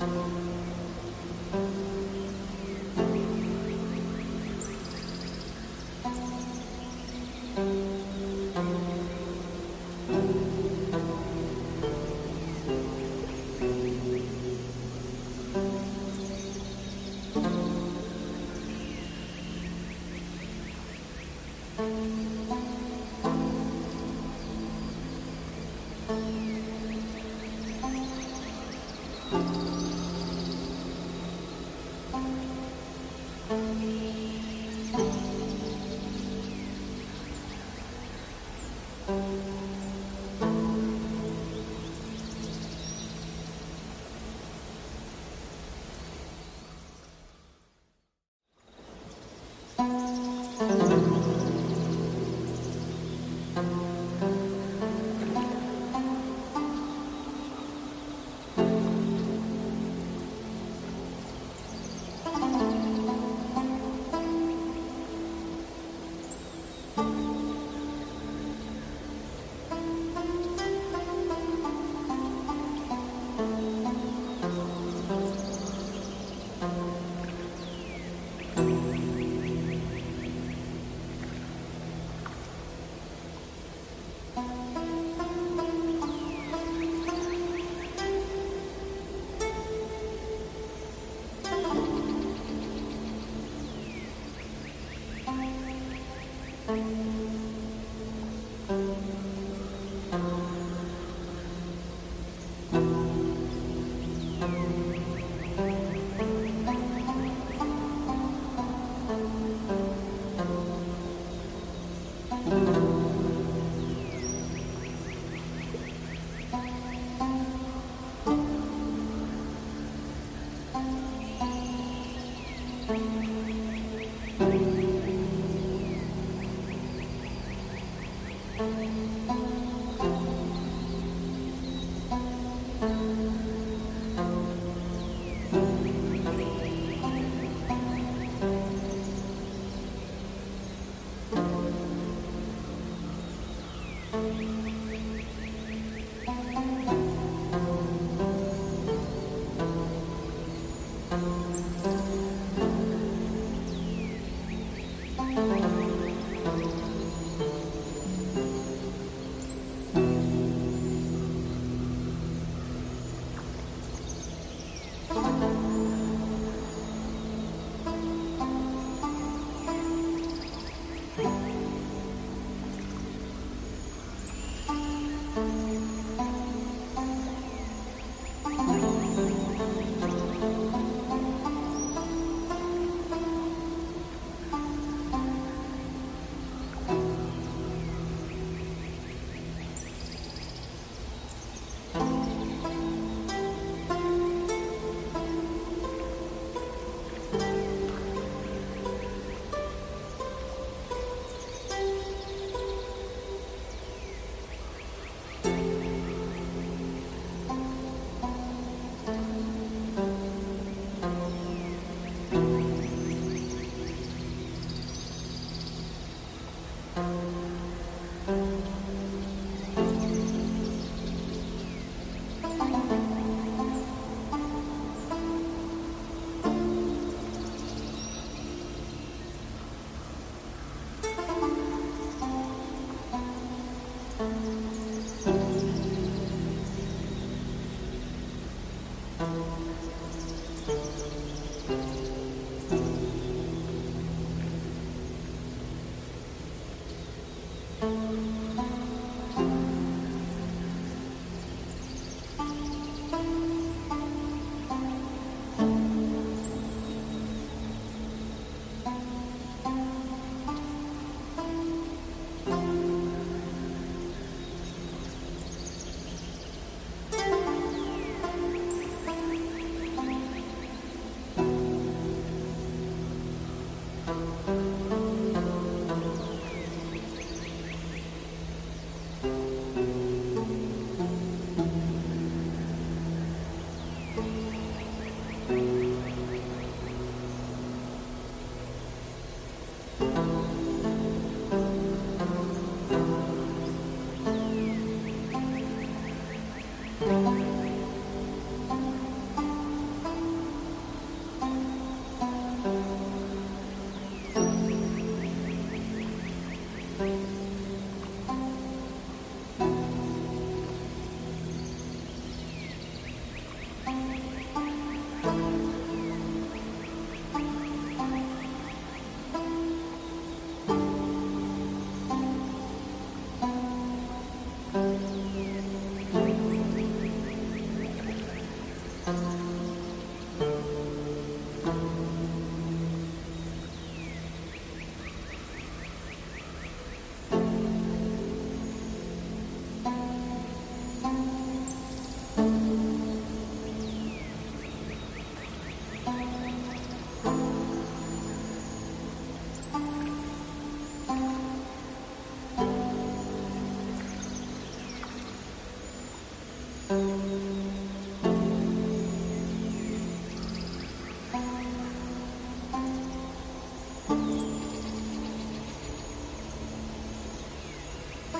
Thank you.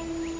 Música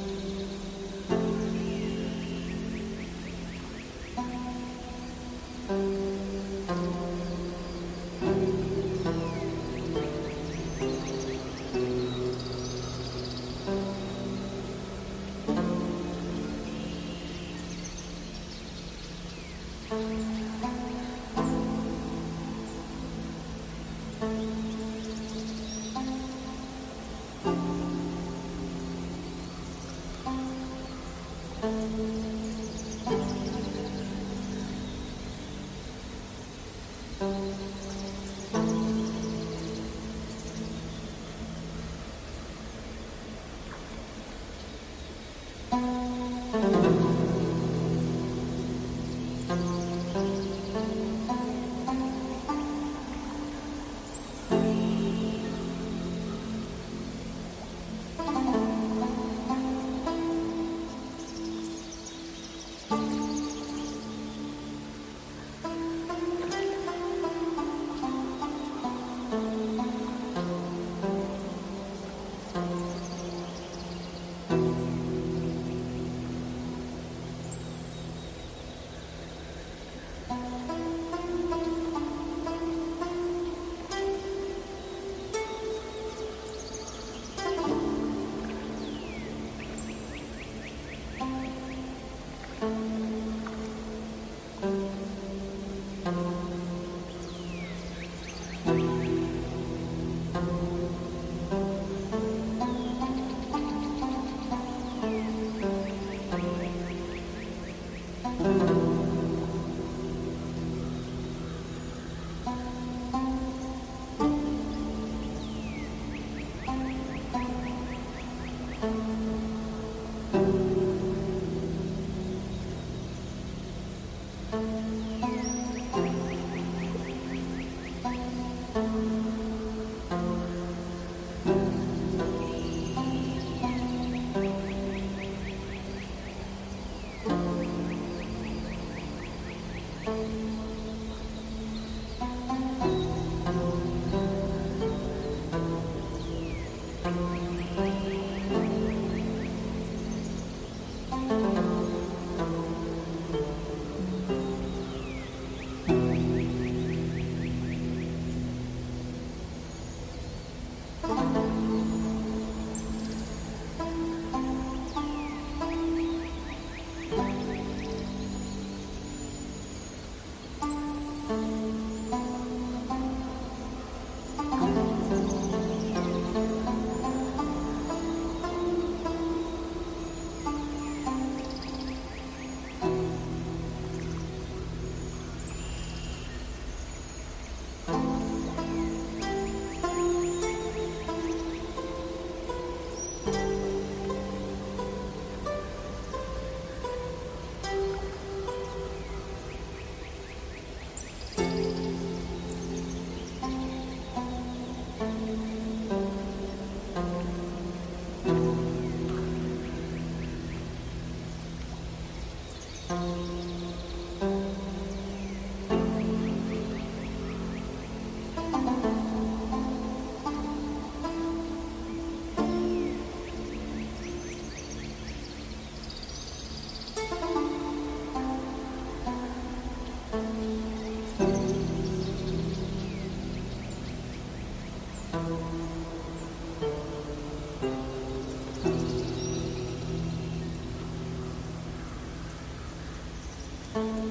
Um... 嗯。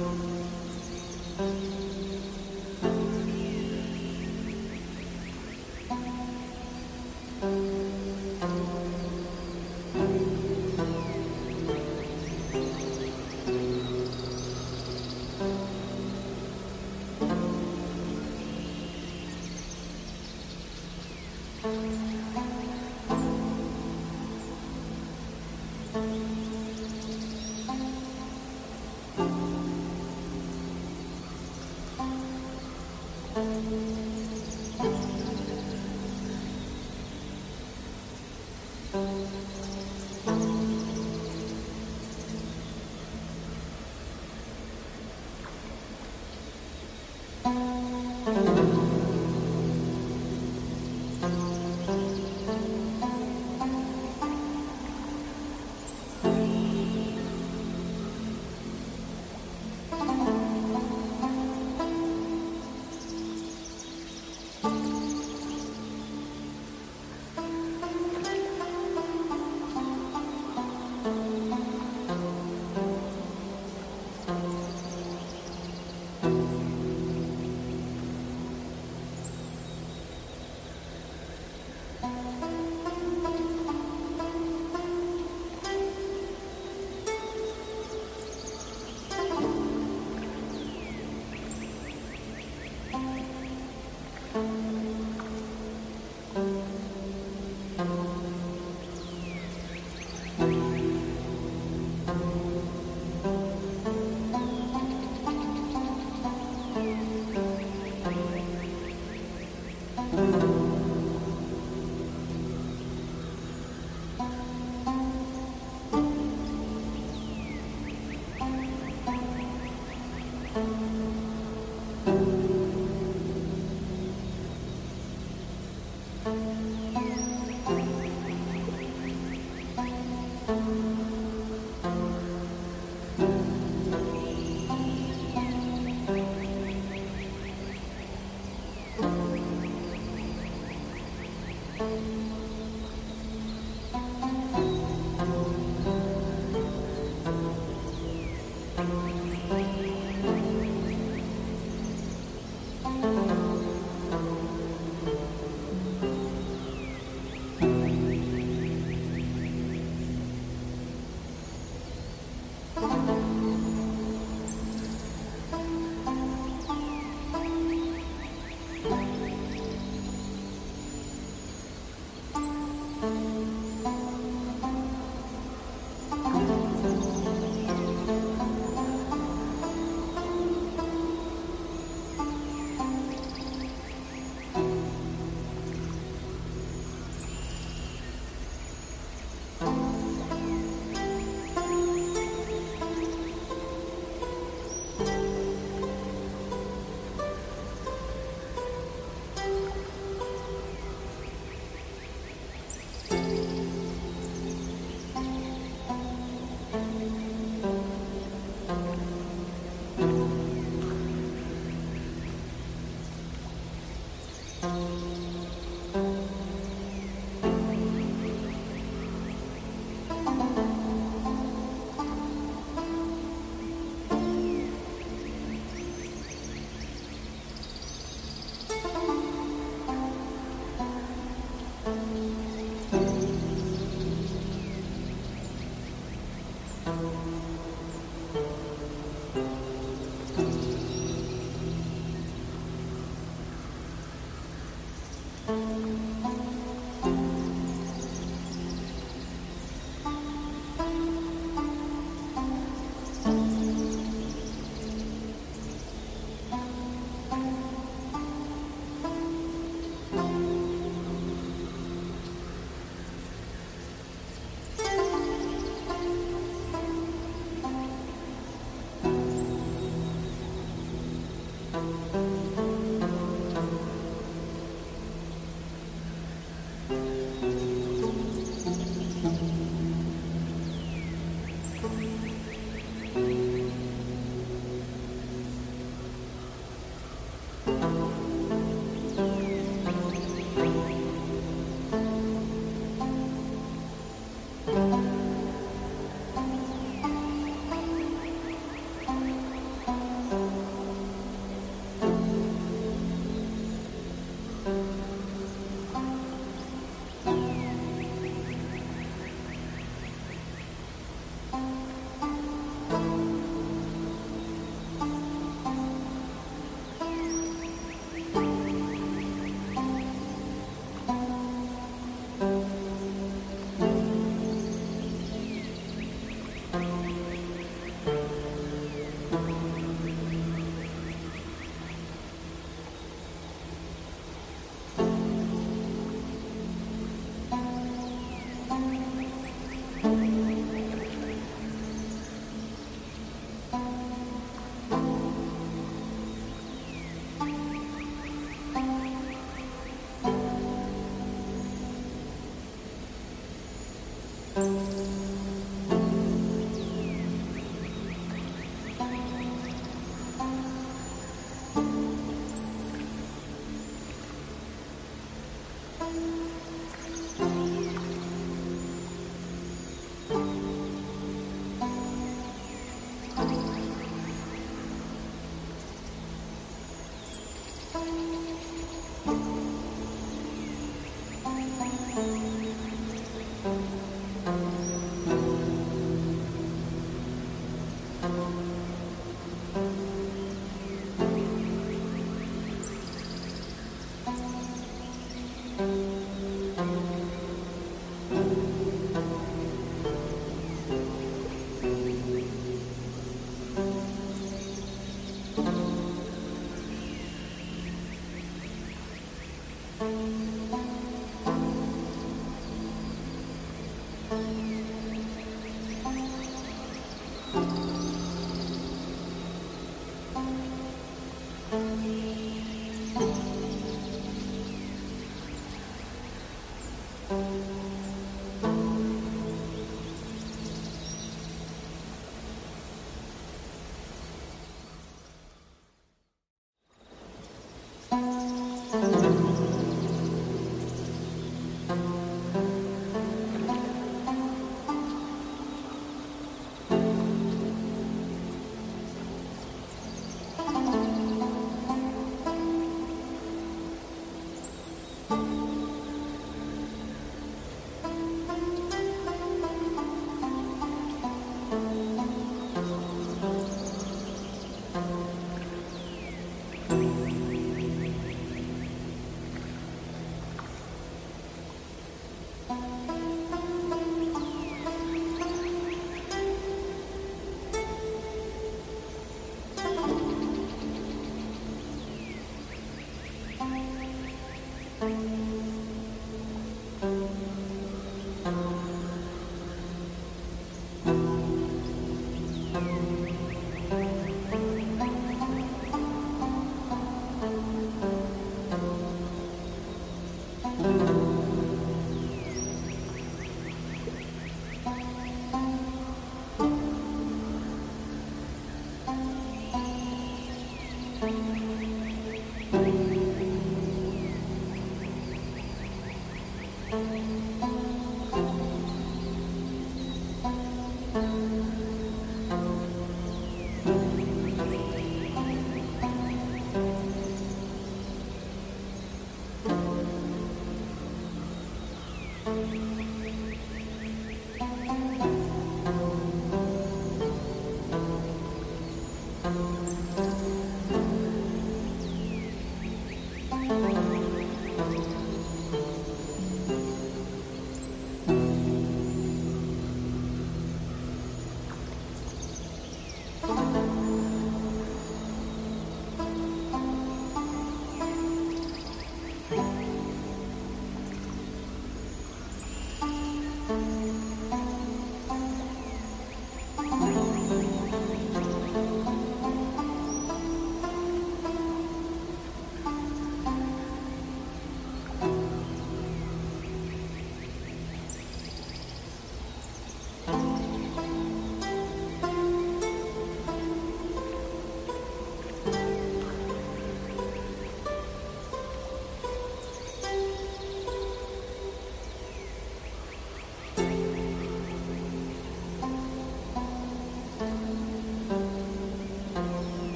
Música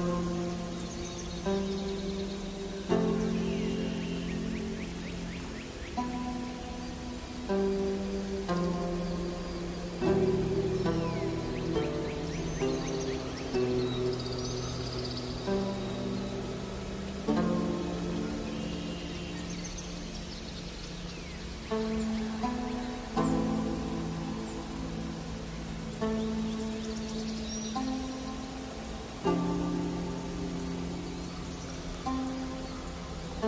Thank you.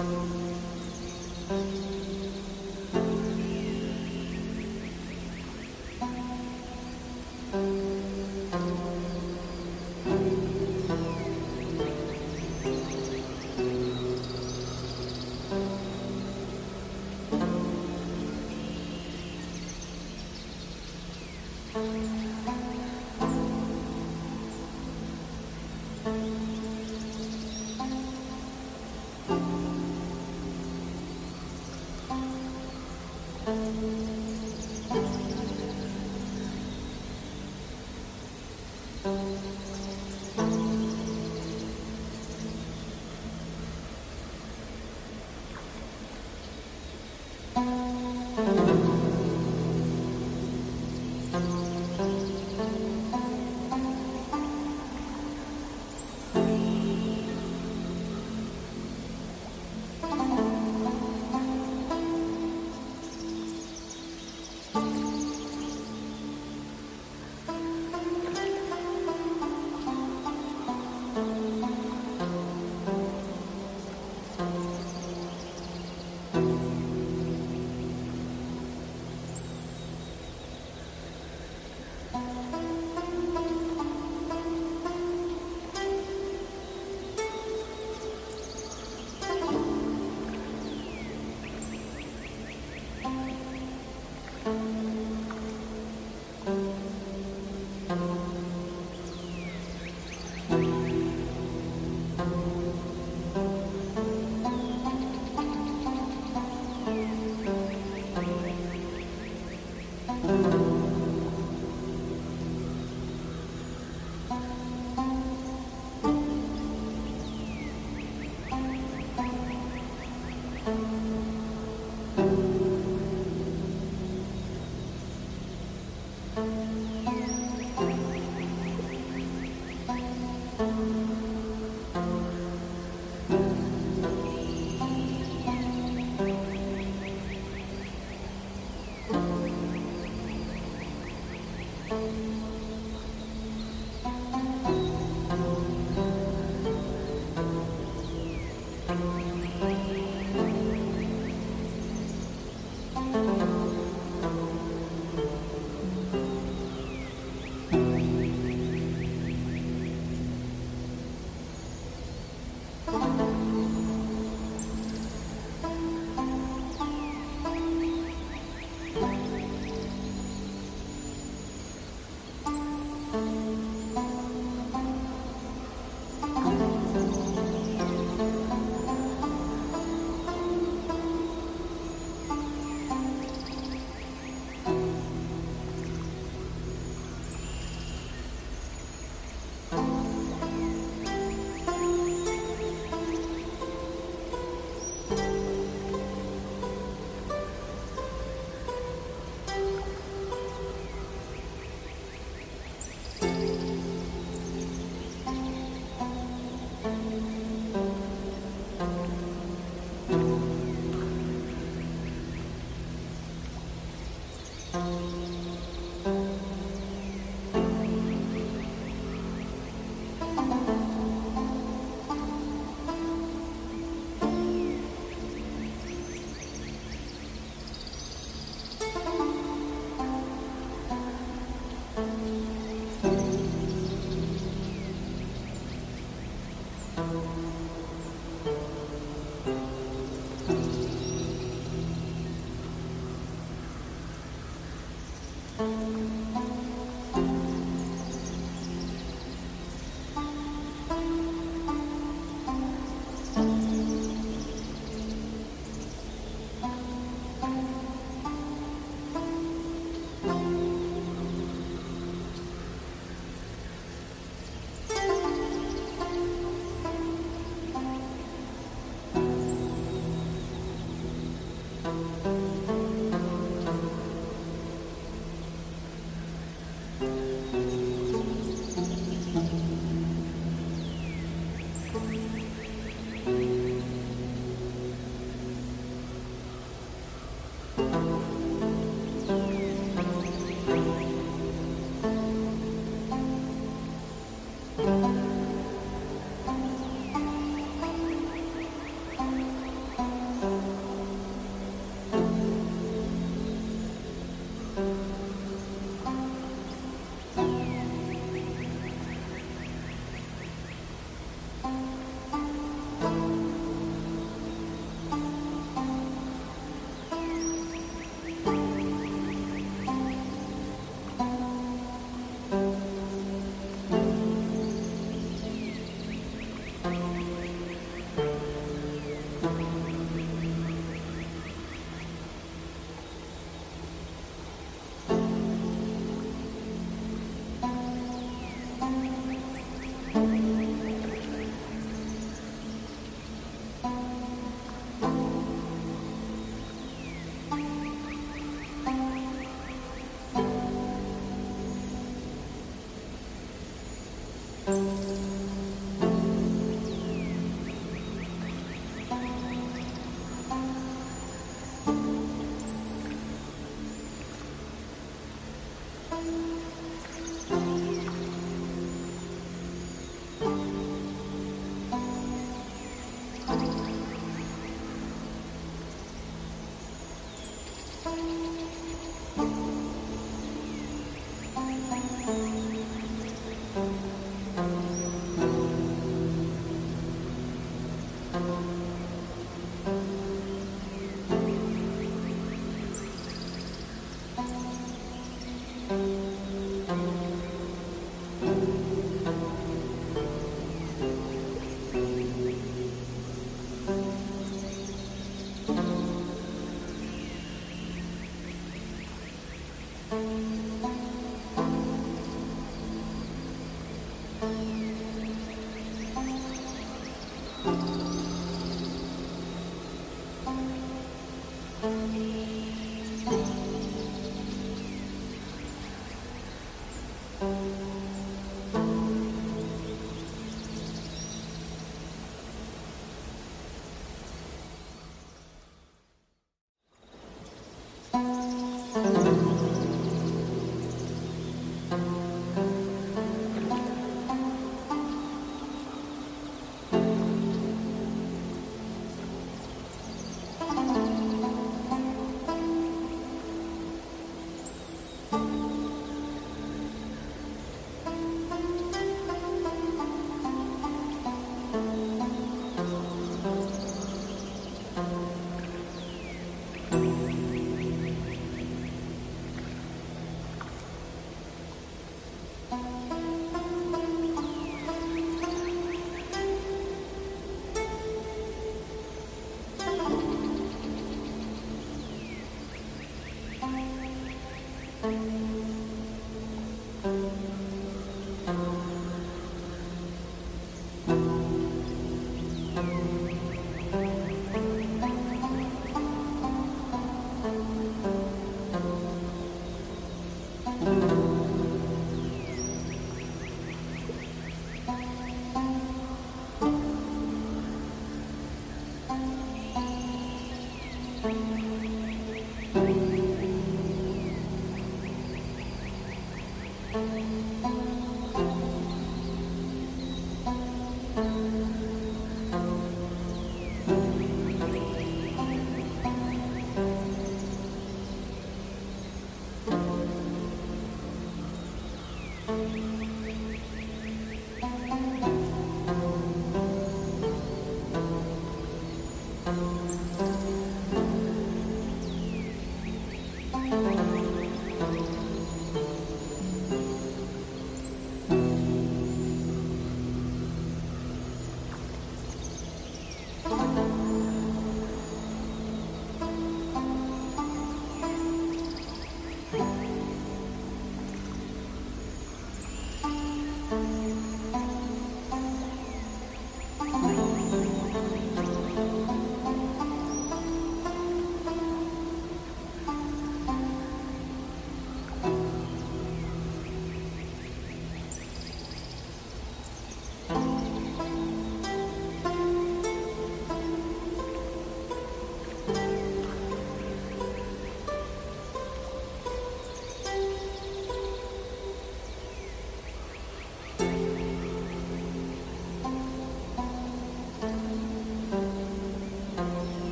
あの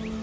Thank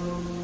Um...